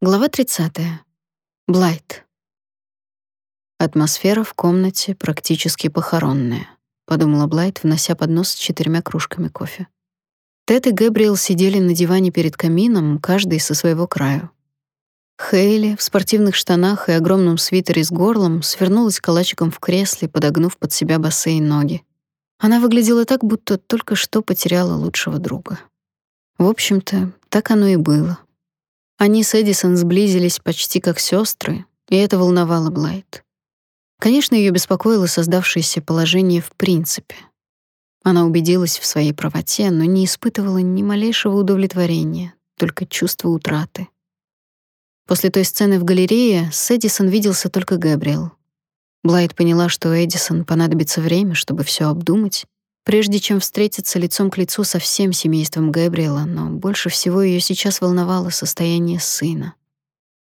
Глава 30. Блайт. Атмосфера в комнате практически похоронная, подумала Блайт, внося поднос с четырьмя кружками кофе. Тед и Гэбриэл сидели на диване перед камином, каждый со своего краю. Хейли в спортивных штанах и огромном свитере с горлом свернулась калачиком в кресле, подогнув под себя босые ноги. Она выглядела так, будто только что потеряла лучшего друга. В общем-то, так оно и было. Они с Эдисон сблизились почти как сестры, и это волновало Блайт. Конечно, ее беспокоило создавшееся положение в принципе. Она убедилась в своей правоте, но не испытывала ни малейшего удовлетворения, только чувство утраты. После той сцены в галерее с Эдисон виделся только Габриэл. Блайт поняла, что Эдисон понадобится время, чтобы все обдумать, прежде чем встретиться лицом к лицу со всем семейством Габриэла, но больше всего ее сейчас волновало состояние сына.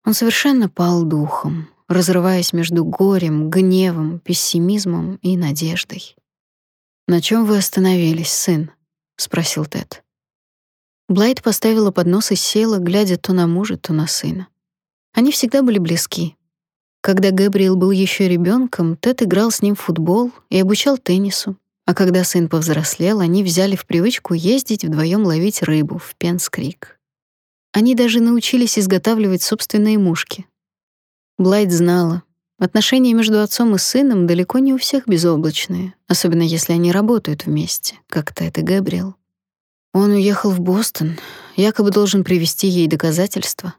Он совершенно пал духом, разрываясь между горем, гневом, пессимизмом и надеждой. «На чем вы остановились, сын?» — спросил Тед. Блайт поставила поднос и села, глядя то на мужа, то на сына. Они всегда были близки. Когда Габриэл был еще ребенком, Тед играл с ним в футбол и обучал теннису, а когда сын повзрослел, они взяли в привычку ездить вдвоем ловить рыбу в Пенскрик. Они даже научились изготавливать собственные мушки. Блайт знала, отношения между отцом и сыном далеко не у всех безоблачные, особенно если они работают вместе, как Тед и Габриэл. Он уехал в Бостон, якобы должен привести ей доказательства.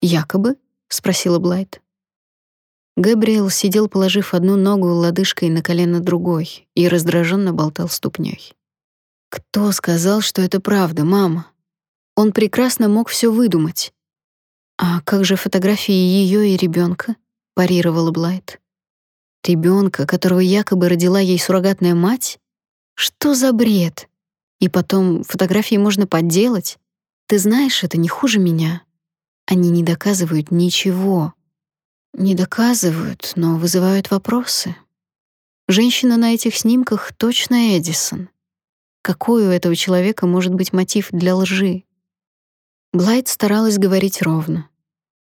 «Якобы?» — спросила Блайт. Габриэл сидел, положив одну ногу лодыжкой на колено другой, и раздраженно болтал ступней. Кто сказал, что это правда, мама? Он прекрасно мог все выдумать. А как же фотографии ее и ребенка? парировала Блайт. Ребенка, которого якобы родила ей суррогатная мать? Что за бред? И потом, фотографии можно подделать. Ты знаешь, это не хуже меня. Они не доказывают ничего. Не доказывают, но вызывают вопросы. Женщина на этих снимках точно Эдисон. Какой у этого человека может быть мотив для лжи? Блайт старалась говорить ровно.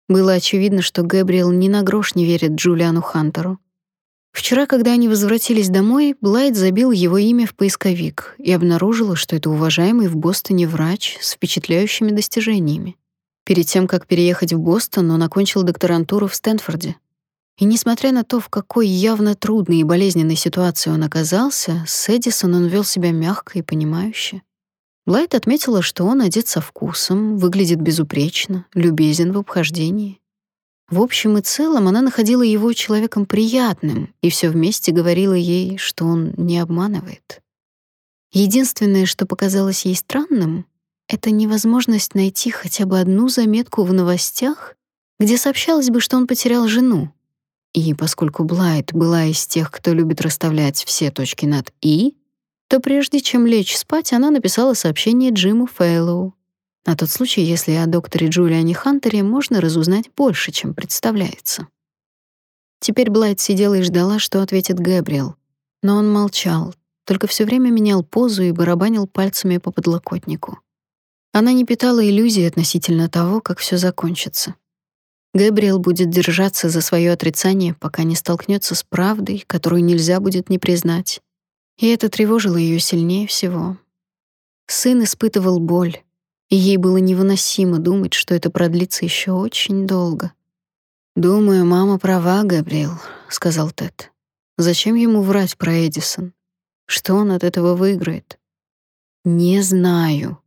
Было очевидно, что Гэбриэл ни на грош не верит Джулиану Хантеру. Вчера, когда они возвратились домой, Блайт забил его имя в поисковик и обнаружила, что это уважаемый в Бостоне врач с впечатляющими достижениями. Перед тем, как переехать в Бостон, он окончил докторантуру в Стэнфорде. И несмотря на то, в какой явно трудной и болезненной ситуации он оказался, с Эдисон он вел себя мягко и понимающе. Блайт отметила, что он одет со вкусом, выглядит безупречно, любезен в обхождении. В общем и целом она находила его человеком приятным, и все вместе говорила ей, что он не обманывает. Единственное, что показалось ей странным, это невозможность найти хотя бы одну заметку в новостях, где сообщалось бы, что он потерял жену. И поскольку Блайт была из тех, кто любит расставлять все точки над «и», то прежде чем лечь спать, она написала сообщение Джиму Фейлоу. На тот случай, если о докторе Джулиане Хантере можно разузнать больше, чем представляется. Теперь Блайт сидела и ждала, что ответит Гэбриэл. Но он молчал, только все время менял позу и барабанил пальцами по подлокотнику. Она не питала иллюзий относительно того, как все закончится. Габриэл будет держаться за свое отрицание, пока не столкнется с правдой, которую нельзя будет не признать. И это тревожило ее сильнее всего. Сын испытывал боль, и ей было невыносимо думать, что это продлится еще очень долго. «Думаю, мама права, Габриэл», — сказал Тед. «Зачем ему врать про Эдисон? Что он от этого выиграет?» «Не знаю»,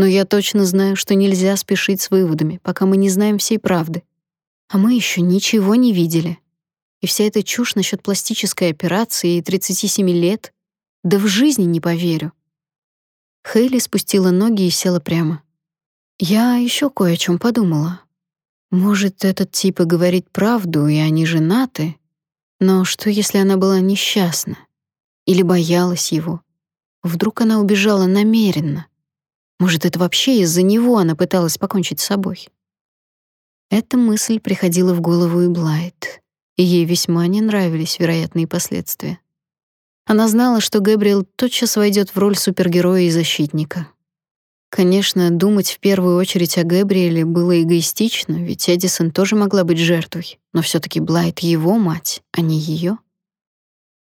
но я точно знаю, что нельзя спешить с выводами, пока мы не знаем всей правды. А мы еще ничего не видели. И вся эта чушь насчет пластической операции и 37 лет, да в жизни не поверю. Хейли спустила ноги и села прямо. Я еще кое о чем подумала. Может, этот тип и говорит правду, и они женаты, но что если она была несчастна или боялась его? Вдруг она убежала намеренно? Может, это вообще из-за него она пыталась покончить с собой? Эта мысль приходила в голову и Блайт, и ей весьма не нравились вероятные последствия. Она знала, что Гэбриэл тотчас войдет в роль супергероя и защитника. Конечно, думать в первую очередь о Гэбриэле было эгоистично, ведь Эдисон тоже могла быть жертвой, но все таки Блайт его мать, а не ее.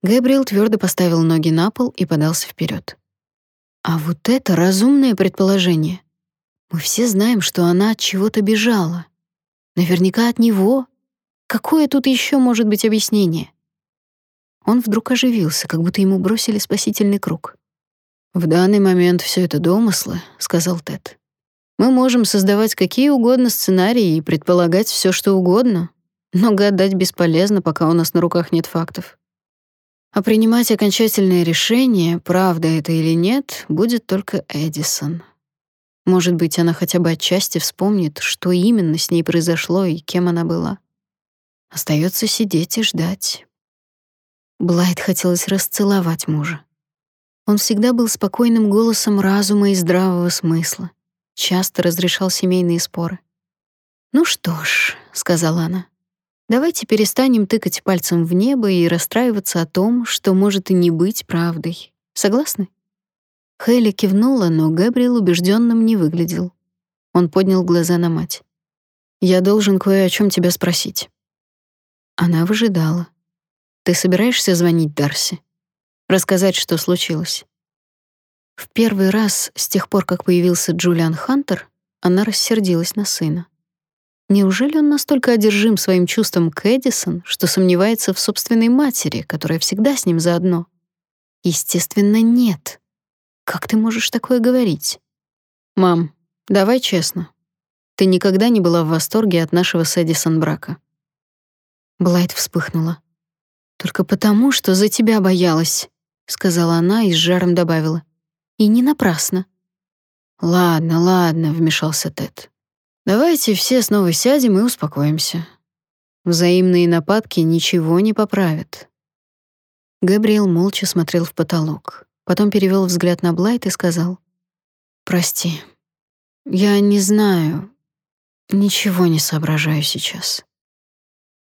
Гэбриэл твердо поставил ноги на пол и подался вперед. А вот это разумное предположение. Мы все знаем, что она от чего-то бежала. Наверняка от него. Какое тут еще может быть объяснение? Он вдруг оживился, как будто ему бросили спасительный круг. В данный момент все это домыслы, сказал Тед. Мы можем создавать какие угодно сценарии и предполагать все, что угодно, но гадать бесполезно, пока у нас на руках нет фактов. А принимать окончательное решение, правда это или нет, будет только Эдисон. Может быть, она хотя бы отчасти вспомнит, что именно с ней произошло и кем она была. Остается сидеть и ждать. Блайт хотелось расцеловать мужа. Он всегда был спокойным голосом разума и здравого смысла, часто разрешал семейные споры. «Ну что ж», — сказала она, — «давайте перестанем тыкать пальцем в небо и расстраиваться о том, что может и не быть правдой. Согласны?» Хейли кивнула, но Габриэл убежденным не выглядел. Он поднял глаза на мать. «Я должен кое о чем тебя спросить». Она выжидала. «Ты собираешься звонить Дарси?» рассказать, что случилось. В первый раз с тех пор, как появился Джулиан Хантер, она рассердилась на сына. Неужели он настолько одержим своим чувством к Эдисон, что сомневается в собственной матери, которая всегда с ним заодно? Естественно, нет. Как ты можешь такое говорить? Мам, давай честно. Ты никогда не была в восторге от нашего с Эдисон брака. Блайт вспыхнула. Только потому, что за тебя боялась сказала она и с жаром добавила: "И не напрасно". "Ладно, ладно", вмешался Тед. "Давайте все снова сядем и успокоимся. Взаимные нападки ничего не поправят". Габриэл молча смотрел в потолок, потом перевел взгляд на Блайт и сказал: "Прости. Я не знаю, ничего не соображаю сейчас".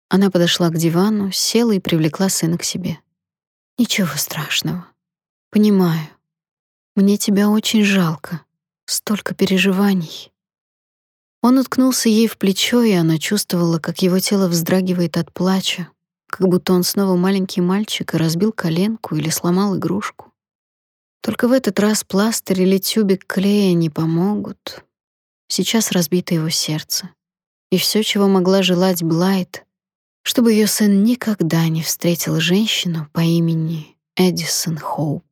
Она подошла к дивану, села и привлекла сына к себе. Ничего страшного. Понимаю. Мне тебя очень жалко. Столько переживаний. Он уткнулся ей в плечо, и она чувствовала, как его тело вздрагивает от плача, как будто он снова маленький мальчик и разбил коленку или сломал игрушку. Только в этот раз пластырь или тюбик клея не помогут. Сейчас разбито его сердце. И все, чего могла желать Блайт, чтобы ее сын никогда не встретил женщину по имени Эдисон Хоуп.